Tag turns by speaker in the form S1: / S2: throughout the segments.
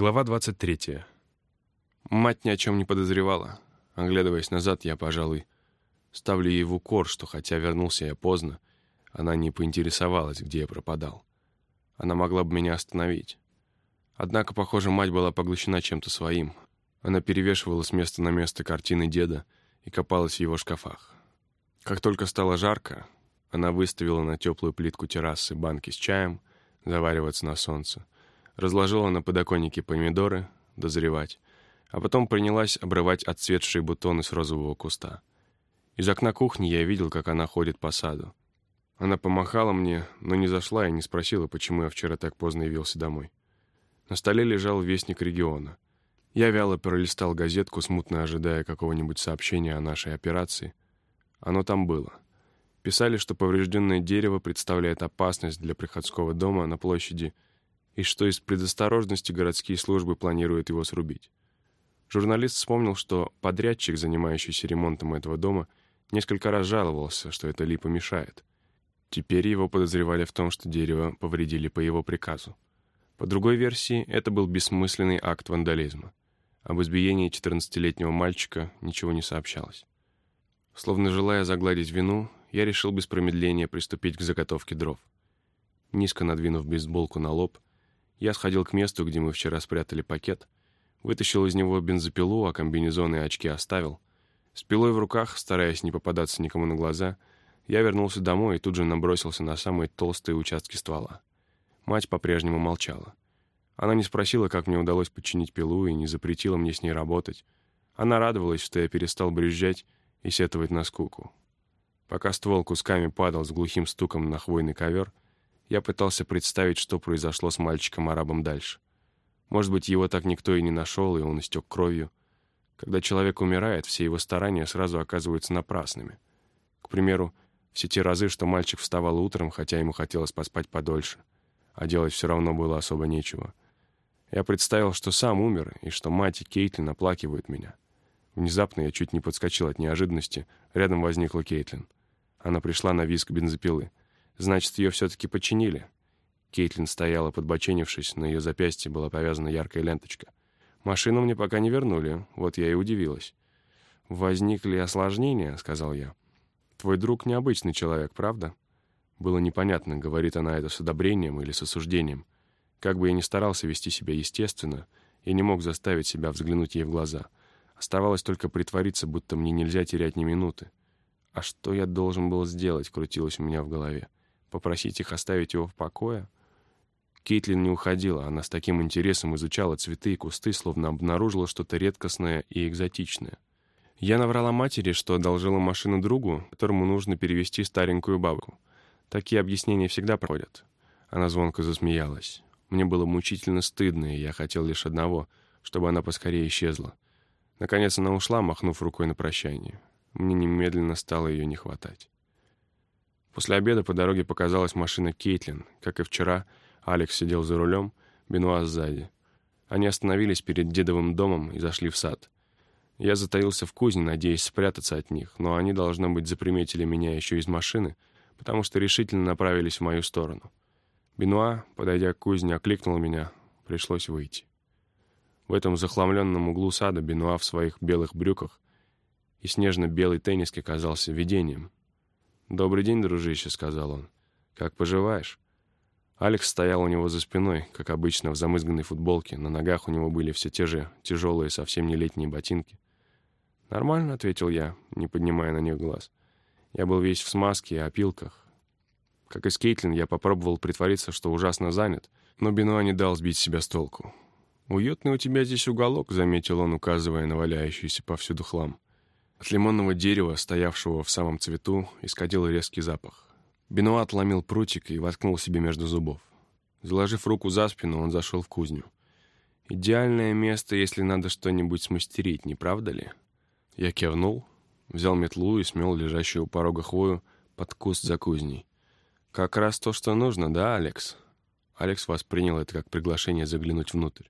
S1: Глава 23. Мать ни о чем не подозревала. Оглядываясь назад, я, пожалуй, ставлю ей в укор, что хотя вернулся я поздно, она не поинтересовалась, где я пропадал. Она могла бы меня остановить. Однако, похоже, мать была поглощена чем-то своим. Она перевешивала с места на место картины деда и копалась в его шкафах. Как только стало жарко, она выставила на теплую плитку террасы банки с чаем, завариваться на солнце — разложила на подоконнике помидоры, дозревать, а потом принялась обрывать отцветшие бутоны с розового куста. Из окна кухни я видел, как она ходит по саду. Она помахала мне, но не зашла и не спросила, почему я вчера так поздно явился домой. На столе лежал вестник региона. Я вяло пролистал газетку, смутно ожидая какого-нибудь сообщения о нашей операции. Оно там было. Писали, что поврежденное дерево представляет опасность для приходского дома на площади и что из предосторожности городские службы планируют его срубить. Журналист вспомнил, что подрядчик, занимающийся ремонтом этого дома, несколько раз жаловался, что эта липа мешает. Теперь его подозревали в том, что дерево повредили по его приказу. По другой версии, это был бессмысленный акт вандализма. Об избиении 14-летнего мальчика ничего не сообщалось. Словно желая загладить вину, я решил без промедления приступить к заготовке дров. Низко надвинув бейсболку на лоб, я сходил к месту, где мы вчера спрятали пакет, вытащил из него бензопилу, а комбинезон и очки оставил. С пилой в руках, стараясь не попадаться никому на глаза, я вернулся домой и тут же набросился на самые толстые участки ствола. Мать по-прежнему молчала. Она не спросила, как мне удалось подчинить пилу, и не запретила мне с ней работать. Она радовалась, что я перестал брюзжать и сетовать на скуку. Пока ствол кусками падал с глухим стуком на хвойный ковер, я пытался представить, что произошло с мальчиком-арабом дальше. Может быть, его так никто и не нашел, и он истек кровью. Когда человек умирает, все его старания сразу оказываются напрасными. К примеру, все те разы, что мальчик вставал утром, хотя ему хотелось поспать подольше, а делать все равно было особо нечего. Я представил, что сам умер, и что мать и Кейтлин оплакивают меня. Внезапно я чуть не подскочил от неожиданности. Рядом возникла Кейтлин. Она пришла на визг бензопилы. Значит, ее все-таки починили. Кейтлин стояла, подбоченившись, на ее запястье была повязана яркая ленточка. «Машину мне пока не вернули, вот я и удивилась». «Возникли осложнения», — сказал я. «Твой друг необычный человек, правда?» Было непонятно, говорит она это с одобрением или с осуждением. Как бы я ни старался вести себя естественно, я не мог заставить себя взглянуть ей в глаза. Оставалось только притвориться, будто мне нельзя терять ни минуты. А что я должен был сделать, крутилось у меня в голове. Попросить их оставить его в покое? Кейтлин не уходила, она с таким интересом изучала цветы и кусты, словно обнаружила что-то редкостное и экзотичное. Я наврала матери, что одолжила машину другу, которому нужно перевести старенькую бабку. Такие объяснения всегда проходят. Она звонко засмеялась. Мне было мучительно стыдно, и я хотел лишь одного, чтобы она поскорее исчезла. Наконец она ушла, махнув рукой на прощание. Мне немедленно стало ее не хватать. После обеда по дороге показалась машина Кейтлин. Как и вчера, Алекс сидел за рулем, Бенуа сзади. Они остановились перед дедовым домом и зашли в сад. Я затаился в кузне, надеясь спрятаться от них, но они, должно быть, заприметили меня еще из машины, потому что решительно направились в мою сторону. Бенуа, подойдя к кузне, окликнул меня. Пришлось выйти. В этом захламленном углу сада Бенуа в своих белых брюках и снежно-белой тенниске казался видением — «Добрый день, дружище», — сказал он. «Как поживаешь?» Алекс стоял у него за спиной, как обычно, в замызганной футболке. На ногах у него были все те же тяжелые, совсем не летние ботинки. «Нормально», — ответил я, не поднимая на них глаз. Я был весь в смазке и опилках. Как и с Кейтлин, я попробовал притвориться, что ужасно занят, но Бенуа не дал сбить себя с толку. «Уютный у тебя здесь уголок», — заметил он, указывая на валяющийся повсюду хлам. От лимонного дерева, стоявшего в самом цвету, исходил резкий запах. Бенуа отломил прутик и воткнул себе между зубов. Заложив руку за спину, он зашел в кузню. «Идеальное место, если надо что-нибудь смастерить, не правда ли?» Я кивнул, взял метлу и смел лежащую у порога хвою под куст за кузней. «Как раз то, что нужно, да, Алекс?» Алекс воспринял это как приглашение заглянуть внутрь.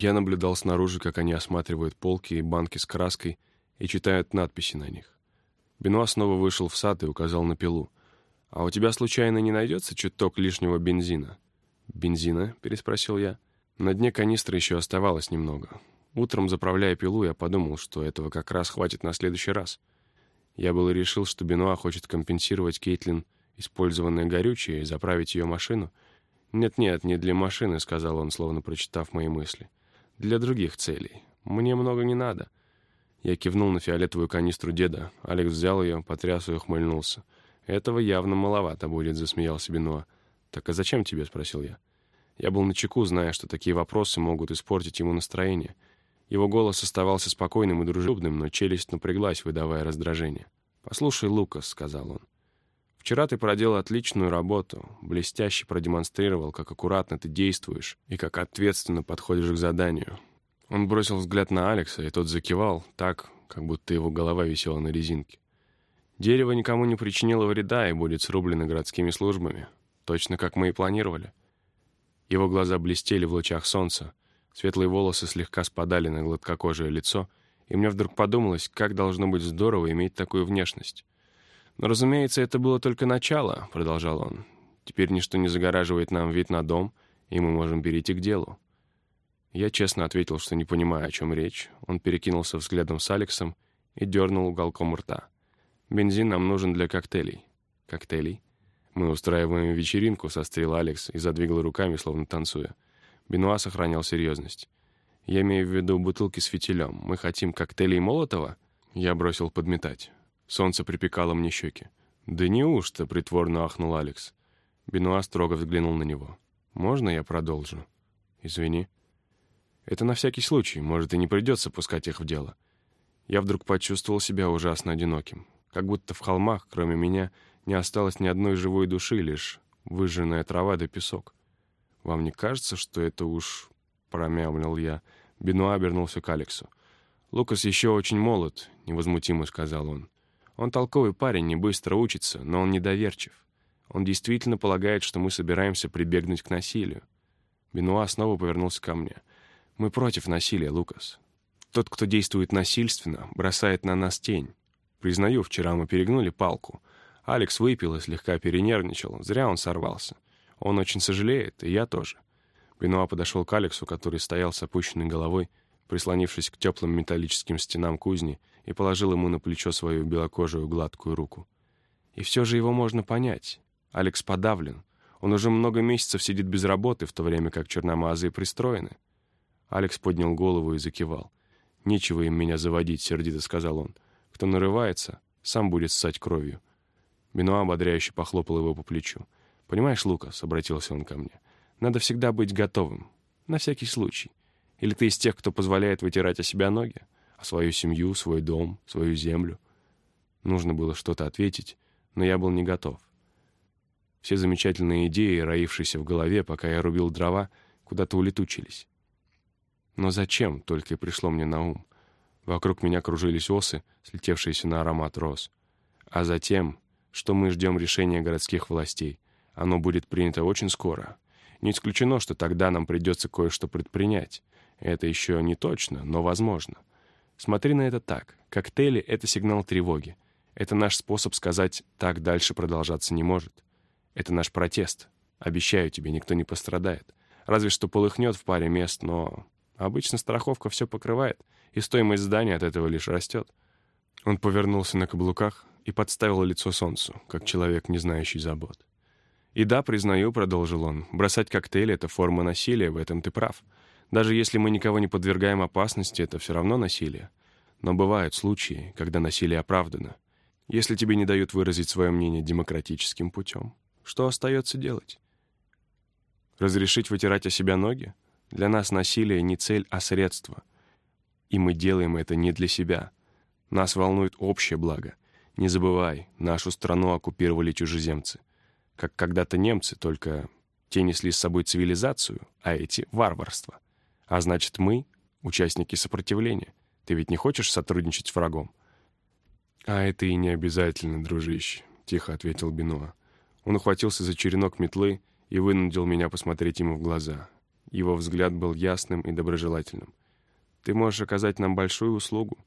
S1: Я наблюдал снаружи, как они осматривают полки и банки с краской, и читают надписи на них. Бенуа снова вышел в сад и указал на пилу. «А у тебя случайно не найдется чуток лишнего бензина?» «Бензина?» — переспросил я. На дне канистры еще оставалось немного. Утром, заправляя пилу, я подумал, что этого как раз хватит на следующий раз. Я было решил, что Бенуа хочет компенсировать Кейтлин использованное горючее и заправить ее машину. «Нет-нет, не для машины», — сказал он, словно прочитав мои мысли. «Для других целей. Мне много не надо». Я кивнул на фиолетовую канистру деда. Алекс взял ее, потряс и ухмыльнулся. «Этого явно маловато будет», — засмеялся Бенуа. «Так а зачем тебе?» — спросил я. Я был начеку, зная, что такие вопросы могут испортить ему настроение. Его голос оставался спокойным и дружелюбным, но челюсть напряглась, выдавая раздражение. «Послушай, Лукас», — сказал он. «Вчера ты проделал отличную работу, блестяще продемонстрировал, как аккуратно ты действуешь и как ответственно подходишь к заданию». Он бросил взгляд на Алекса, и тот закивал, так, как будто его голова висела на резинке. «Дерево никому не причинило вреда и будет срублено городскими службами, точно как мы и планировали». Его глаза блестели в лучах солнца, светлые волосы слегка спадали на гладкокожее лицо, и мне вдруг подумалось, как должно быть здорово иметь такую внешность. «Но, разумеется, это было только начало», — продолжал он. «Теперь ничто не загораживает нам вид на дом, и мы можем перейти к делу». Я честно ответил, что не понимаю, о чем речь. Он перекинулся взглядом с Алексом и дернул уголком рта. «Бензин нам нужен для коктейлей». «Коктейлей?» «Мы устраиваем вечеринку», — сострил Алекс и задвигал руками, словно танцуя. Бенуа сохранял серьезность. «Я имею в виду бутылки с фитилем. Мы хотим коктейлей Молотова?» Я бросил подметать. Солнце припекало мне щеки. «Да неужто?» — притворно ахнул Алекс. Бенуа строго взглянул на него. «Можно я продолжу?» «Извини». «Это на всякий случай. Может, и не придется пускать их в дело». Я вдруг почувствовал себя ужасно одиноким. Как будто в холмах, кроме меня, не осталось ни одной живой души, лишь выжженная трава да песок. «Вам не кажется, что это уж...» — промямлил я. Бенуа обернулся к Алексу. «Лукас еще очень молод», — невозмутимо сказал он. «Он толковый парень, не быстро учится, но он недоверчив. Он действительно полагает, что мы собираемся прибегнуть к насилию». Бенуа снова повернулся ко мне. «Мы против насилия, Лукас. Тот, кто действует насильственно, бросает на нас тень. Признаю, вчера мы перегнули палку. Алекс выпил и слегка перенервничал. Зря он сорвался. Он очень сожалеет, и я тоже. Бенуа подошел к Алексу, который стоял с опущенной головой, прислонившись к теплым металлическим стенам кузни, и положил ему на плечо свою белокожую гладкую руку. И все же его можно понять. Алекс подавлен. Он уже много месяцев сидит без работы, в то время как черномазые пристроены. Алекс поднял голову и закивал. «Нечего им меня заводить», — сердито сказал он. «Кто нарывается, сам будет ссать кровью. Бенуа ободряюще похлопал его по плечу. «Понимаешь, Лукас», — обратился он ко мне, — «надо всегда быть готовым. На всякий случай. Или ты из тех, кто позволяет вытирать о себя ноги? О свою семью, свой дом, свою землю?» Нужно было что-то ответить, но я был не готов. Все замечательные идеи, роившиеся в голове, пока я рубил дрова, куда-то улетучились. Но зачем, только и пришло мне на ум. Вокруг меня кружились осы, слетевшиеся на аромат роз. А затем что мы ждем решения городских властей. Оно будет принято очень скоро. Не исключено, что тогда нам придется кое-что предпринять. Это еще не точно, но возможно. Смотри на это так. Коктейли — это сигнал тревоги. Это наш способ сказать «так дальше продолжаться не может». Это наш протест. Обещаю тебе, никто не пострадает. Разве что полыхнет в паре мест, но обычно страховка все покрывает, и стоимость здания от этого лишь растет. Он повернулся на каблуках, и подставила лицо солнцу, как человек, не знающий забот. «И да, признаю», — продолжил он, — «бросать коктейли — это форма насилия, в этом ты прав. Даже если мы никого не подвергаем опасности, это все равно насилие. Но бывают случаи, когда насилие оправдано. Если тебе не дают выразить свое мнение демократическим путем, что остается делать? Разрешить вытирать о себя ноги? Для нас насилие не цель, а средство. И мы делаем это не для себя. Нас волнует общее благо. Не забывай, нашу страну оккупировали чужеземцы. Как когда-то немцы, только те несли с собой цивилизацию, а эти — варварство. А значит, мы — участники сопротивления. Ты ведь не хочешь сотрудничать с врагом? «А это и не обязательно, дружище», — тихо ответил Бенуа. Он ухватился за черенок метлы и вынудил меня посмотреть ему в глаза. Его взгляд был ясным и доброжелательным. «Ты можешь оказать нам большую услугу,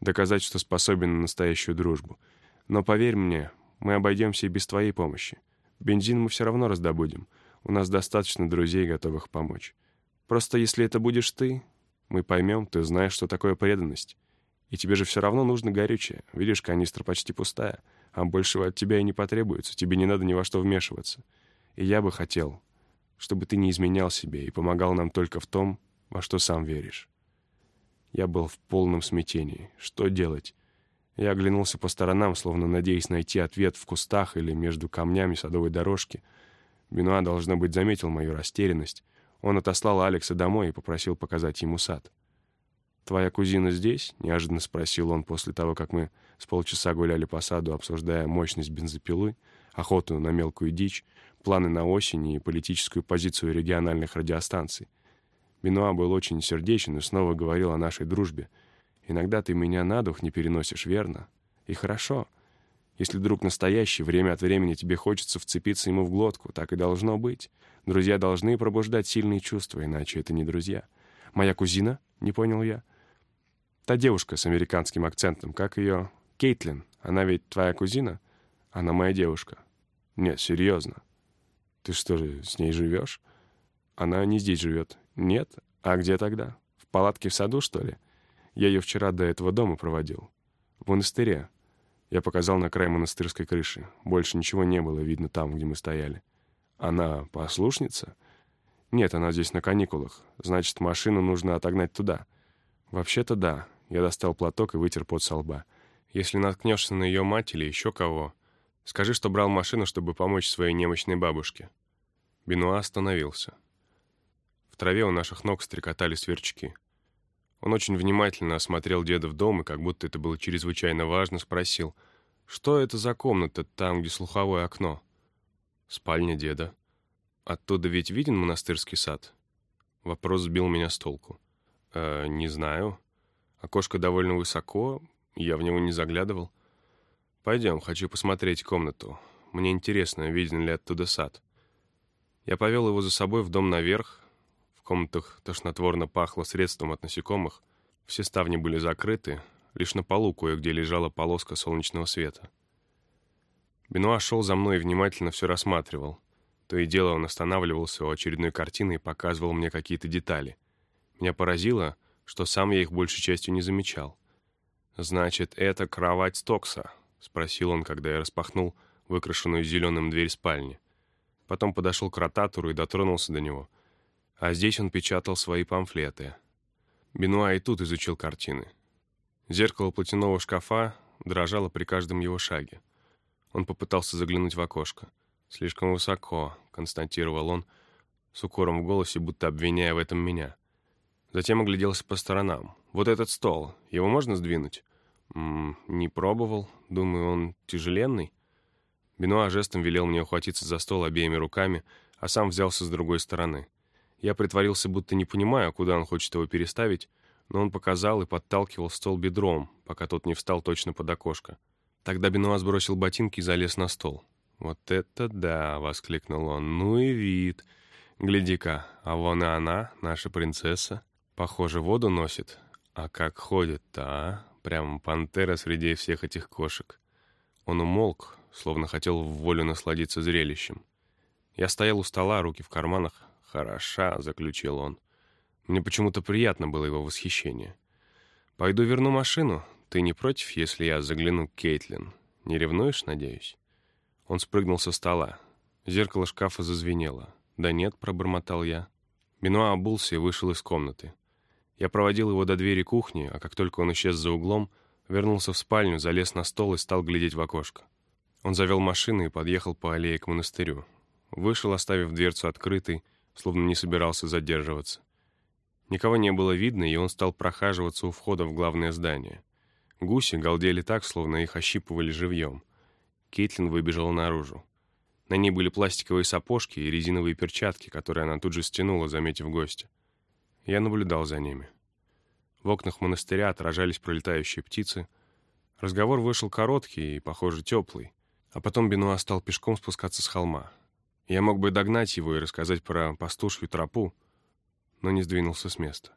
S1: доказать, что способен на настоящую дружбу. Но поверь мне, мы обойдемся и без твоей помощи. Бензин мы все равно раздобудем. У нас достаточно друзей, готовых помочь. Просто если это будешь ты, мы поймем, ты знаешь, что такое преданность. И тебе же все равно нужно горючее. Видишь, канистра почти пустая, а большего от тебя и не потребуется. Тебе не надо ни во что вмешиваться. И я бы хотел, чтобы ты не изменял себе и помогал нам только в том, во что сам веришь. Я был в полном смятении. Что делать? Я оглянулся по сторонам, словно надеясь найти ответ в кустах или между камнями садовой дорожки. Бенуа, должно быть, заметил мою растерянность. Он отослал Алекса домой и попросил показать ему сад. «Твоя кузина здесь?» — неожиданно спросил он после того, как мы с полчаса гуляли по саду, обсуждая мощность бензопилы, охоту на мелкую дичь, планы на осень и политическую позицию региональных радиостанций. Бенуа был очень сердечен и снова говорил о нашей дружбе. «Иногда ты меня на дух не переносишь, верно? И хорошо. Если друг настоящий, время от времени тебе хочется вцепиться ему в глотку, так и должно быть. Друзья должны пробуждать сильные чувства, иначе это не друзья. Моя кузина?» — не понял я. «Та девушка с американским акцентом, как ее? Кейтлин. Она ведь твоя кузина? Она моя девушка». «Нет, серьезно. Ты что же, с ней живешь?» «Она не здесь живет». «Нет? А где тогда? В палатке в саду, что ли? Я ее вчера до этого дома проводил. В монастыре». Я показал на край монастырской крыши. Больше ничего не было видно там, где мы стояли. Она послушница? Нет, она здесь на каникулах. Значит, машину нужно отогнать туда. Вообще-то да. Я достал платок и вытер пот со лба. Если наткнешься на ее мать или еще кого, скажи, что брал машину, чтобы помочь своей немощной бабушке. Бенуа остановился. В траве у наших ног стрекотали сверчки. Он очень внимательно осмотрел деда в дом и, как будто это было чрезвычайно важно, спросил, что это за комната там, где слуховое окно? Спальня деда. Оттуда ведь виден монастырский сад? Вопрос сбил меня с толку. «Э, не знаю. Окошко довольно высоко, я в него не заглядывал. Пойдем, хочу посмотреть комнату. Мне интересно, виден ли оттуда сад. Я повел его за собой в дом наверх, комнатах тошнотворно пахло средством от насекомых, все ставни были закрыты, лишь на полу кое-где лежала полоска солнечного света. Бенуа шел за мной и внимательно все рассматривал. То и дело он останавливался у очередной картины и показывал мне какие-то детали. Меня поразило, что сам я их большей частью не замечал. «Значит, это кровать Стокса?» — спросил он, когда я распахнул выкрашенную зеленым дверь спальни. Потом подошел к ротатору и дотронулся до него — а здесь он печатал свои памфлеты. Бенуа и тут изучил картины. Зеркало платяного шкафа дрожало при каждом его шаге. Он попытался заглянуть в окошко. «Слишком высоко», — констатировал он, с укором в голосе, будто обвиняя в этом меня. Затем огляделся по сторонам. «Вот этот стол, его можно сдвинуть?» «Не пробовал. Думаю, он тяжеленный». Бенуа жестом велел мне ухватиться за стол обеими руками, а сам взялся с другой стороны. Я притворился, будто не понимаю, куда он хочет его переставить, но он показал и подталкивал стол бедром, пока тот не встал точно под окошко. Тогда Бенуа сбросил ботинки и залез на стол. «Вот это да!» — воскликнул он. «Ну и вид! Гляди-ка, а вон и она, наша принцесса. Похоже, воду носит. А как ходит-то, а? Прям пантера среди всех этих кошек». Он умолк, словно хотел в волю насладиться зрелищем. Я стоял у стола, руки в карманах, «Хороша», — заключил он. Мне почему-то приятно было его восхищение. «Пойду верну машину. Ты не против, если я загляну к Кейтлин? Не ревнуешь, надеюсь?» Он спрыгнул со стола. Зеркало шкафа зазвенело. «Да нет», — пробормотал я. Бенуа обулся и вышел из комнаты. Я проводил его до двери кухни, а как только он исчез за углом, вернулся в спальню, залез на стол и стал глядеть в окошко. Он завел машину и подъехал по аллее к монастырю. Вышел, оставив дверцу открытой, словно не собирался задерживаться. Никого не было видно, и он стал прохаживаться у входа в главное здание. Гуси галдели так, словно их ощипывали живьем. Кейтлин выбежала наружу. На ней были пластиковые сапожки и резиновые перчатки, которые она тут же стянула, заметив гостя. Я наблюдал за ними. В окнах монастыря отражались пролетающие птицы. Разговор вышел короткий и, похоже, теплый. А потом Бенуа стал пешком спускаться с холма. Я мог бы догнать его и рассказать про пастушью тропу, но не сдвинулся с места.